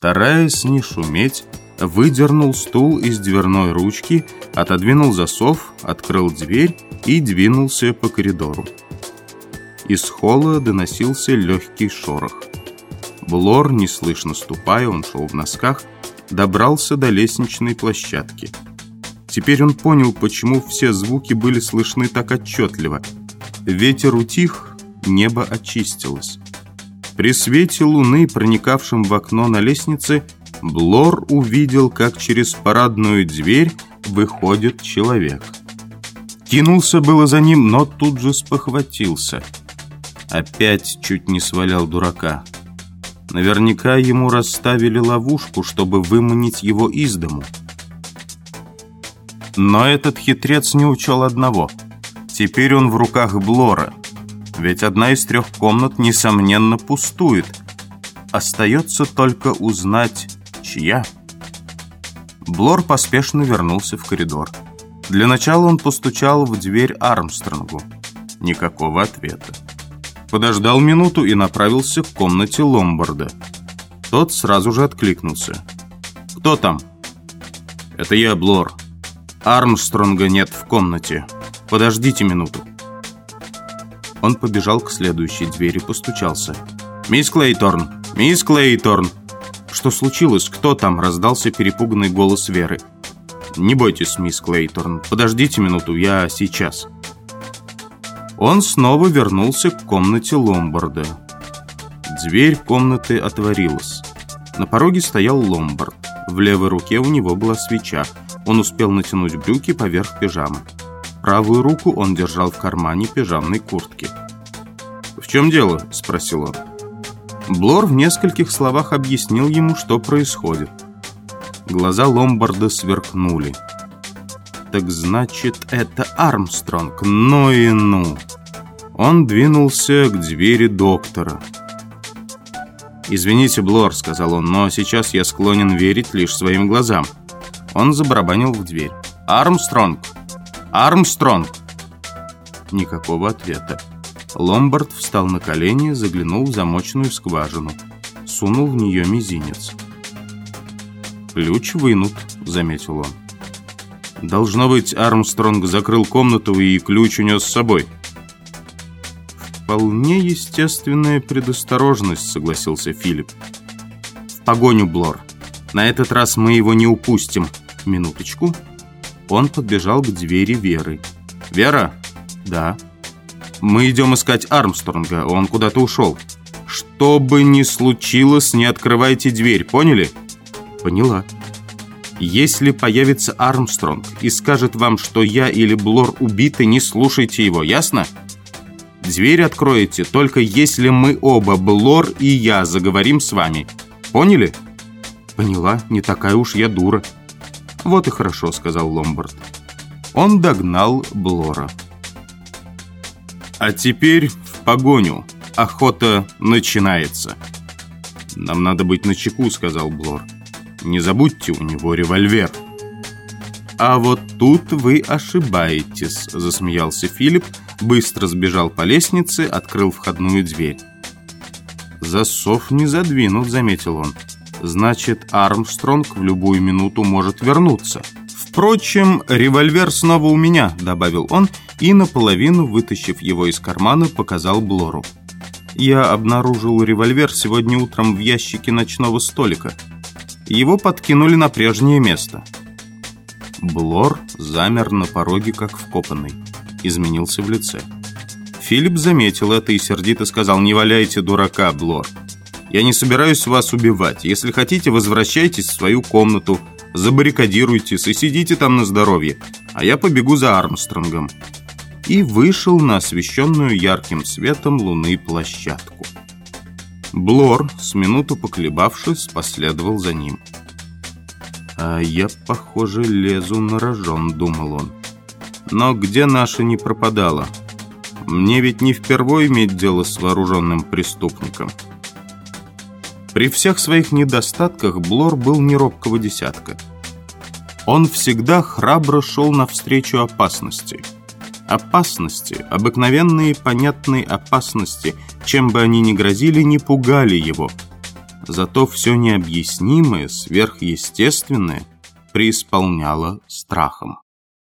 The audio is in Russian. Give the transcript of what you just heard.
Стараясь не шуметь, выдернул стул из дверной ручки, отодвинул засов, открыл дверь и двинулся по коридору. Из холла доносился легкий шорох. Блор, неслышно ступая, он шел в носках, добрался до лестничной площадки. Теперь он понял, почему все звуки были слышны так отчетливо. Ветер утих, небо очистилось. При свете луны, проникавшем в окно на лестнице, Блор увидел, как через парадную дверь выходит человек. Кинулся было за ним, но тут же спохватился. Опять чуть не свалял дурака. Наверняка ему расставили ловушку, чтобы выманить его из дому. Но этот хитрец не учел одного. Теперь он в руках Блора. Ведь одна из трех комнат, несомненно, пустует. Остается только узнать, чья. Блор поспешно вернулся в коридор. Для начала он постучал в дверь Армстронгу. Никакого ответа. Подождал минуту и направился к комнате Ломбарда. Тот сразу же откликнулся. «Кто там?» «Это я, Блор. Армстронга нет в комнате. Подождите минуту». Он побежал к следующей двери, постучался. «Мисс Клейторн! Мисс Клейторн!» «Что случилось? Кто там?» – раздался перепуганный голос Веры. «Не бойтесь, мисс Клейторн. Подождите минуту, я сейчас». Он снова вернулся к комнате Ломбарда. Дверь комнаты отворилась. На пороге стоял Ломбард. В левой руке у него была свеча. Он успел натянуть брюки поверх пижамы. Правую руку он держал в кармане пижамной куртки. «В чем дело?» – спросил он. Блор в нескольких словах объяснил ему, что происходит. Глаза Ломбарда сверкнули. «Так значит, это Армстронг, ну и ну!» Он двинулся к двери доктора. «Извините, Блор», — сказал он, — «но сейчас я склонен верить лишь своим глазам». Он забарабанил в дверь. «Армстронг! Армстронг!» Никакого ответа. Ломбард встал на колени, заглянул в замочную скважину. Сунул в нее мизинец. «Ключ вынут», — заметил он. «Должно быть, Армстронг закрыл комнату и ключ унес с собой». «Вполне естественная предосторожность», — согласился Филипп. «В погоню, Блор. На этот раз мы его не упустим. Минуточку». Он подбежал к двери Веры. «Вера?» «Да». Мы идем искать Армстронга, он куда-то ушел. Что бы ни случилось, не открывайте дверь, поняли? Поняла. Если появится Армстронг и скажет вам, что я или Блор убиты, не слушайте его, ясно? Дверь откроете, только если мы оба, Блор и я, заговорим с вами. Поняли? Поняла, не такая уж я дура. Вот и хорошо, сказал Ломбард. Он догнал Блора. А теперь в погоню. Охота начинается. Нам надо быть начеку, сказал Блор. Не забудьте, у него револьвер. А вот тут вы ошибаетесь, засмеялся Филипп, быстро сбежал по лестнице, открыл входную дверь. Засов не задвинут, заметил он. Значит, Армстронг в любую минуту может вернуться. Впрочем, револьвер снова у меня, добавил он, и наполовину, вытащив его из кармана, показал Блору. «Я обнаружил револьвер сегодня утром в ящике ночного столика. Его подкинули на прежнее место». Блор замер на пороге, как вкопанный. Изменился в лице. Филипп заметил это и сердито сказал «Не валяйте дурака, Блор. Я не собираюсь вас убивать. Если хотите, возвращайтесь в свою комнату, забаррикадируйтесь и сидите там на здоровье, а я побегу за Армстронгом и вышел на освещенную ярким светом луны площадку. Блор, с минуту поколебавшись, последовал за ним. «А я, похоже, лезу на рожон», — думал он. «Но где наша не пропадала? Мне ведь не впервые иметь дело с вооруженным преступником». При всех своих недостатках Блор был не робкого десятка. Он всегда храбро шел навстречу опасности — Опасности, обыкновенные понятные опасности, чем бы они ни грозили, не пугали его. Зато все необъяснимое, сверхъестественное преисполняло страхом.